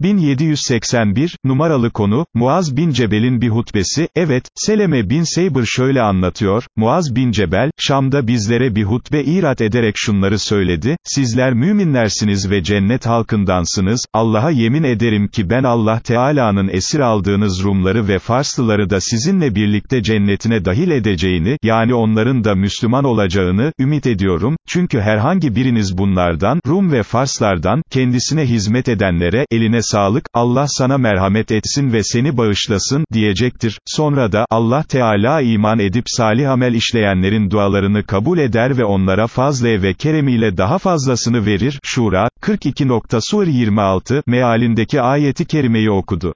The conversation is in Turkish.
1781, numaralı konu, Muaz bin Cebel'in bir hutbesi, evet, Seleme bin Seybır şöyle anlatıyor, Muaz bin Cebel, Şam'da bizlere bir hutbe irat ederek şunları söyledi, sizler müminlersiniz ve cennet halkındansınız, Allah'a yemin ederim ki ben Allah Teala'nın esir aldığınız Rumları ve Farslıları da sizinle birlikte cennetine dahil edeceğini, yani onların da Müslüman olacağını, ümit ediyorum, çünkü herhangi biriniz bunlardan, Rum ve Farslardan, kendisine hizmet edenlere, eline sağlık, Allah sana merhamet etsin ve seni bağışlasın, diyecektir. Sonra da, Allah Teala iman edip salih amel işleyenlerin dualarını kabul eder ve onlara fazle ve keremiyle daha fazlasını verir. Şura, 42. Sur 26, mealindeki ayeti kerimeyi okudu.